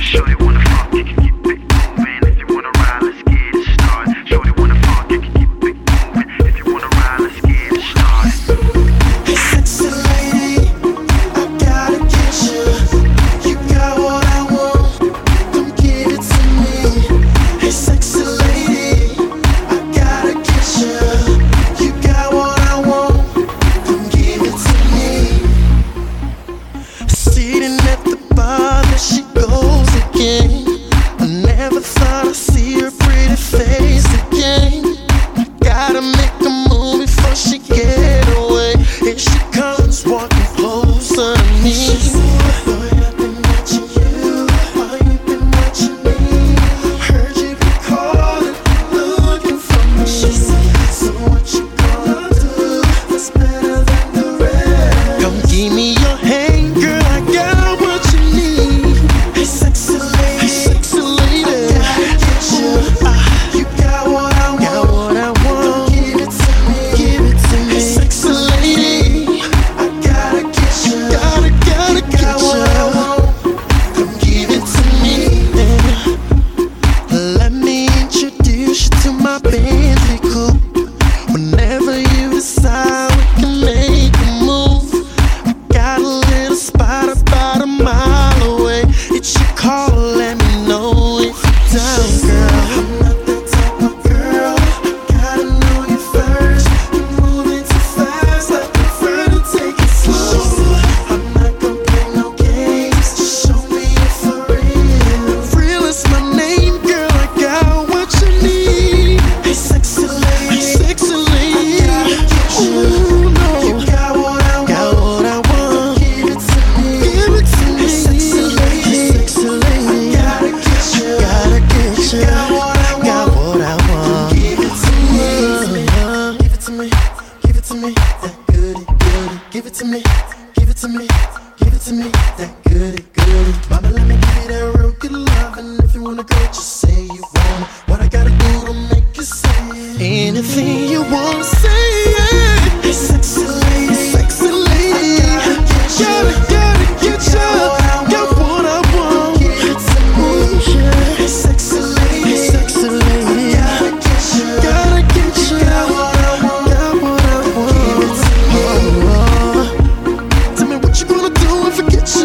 Shorty wanna fuck. the first. it to me, give it to me, that goody goody. Mama, let me give you that real good love, and if you wanna go, just say you want it. What I gotta do to make you say anything you want. get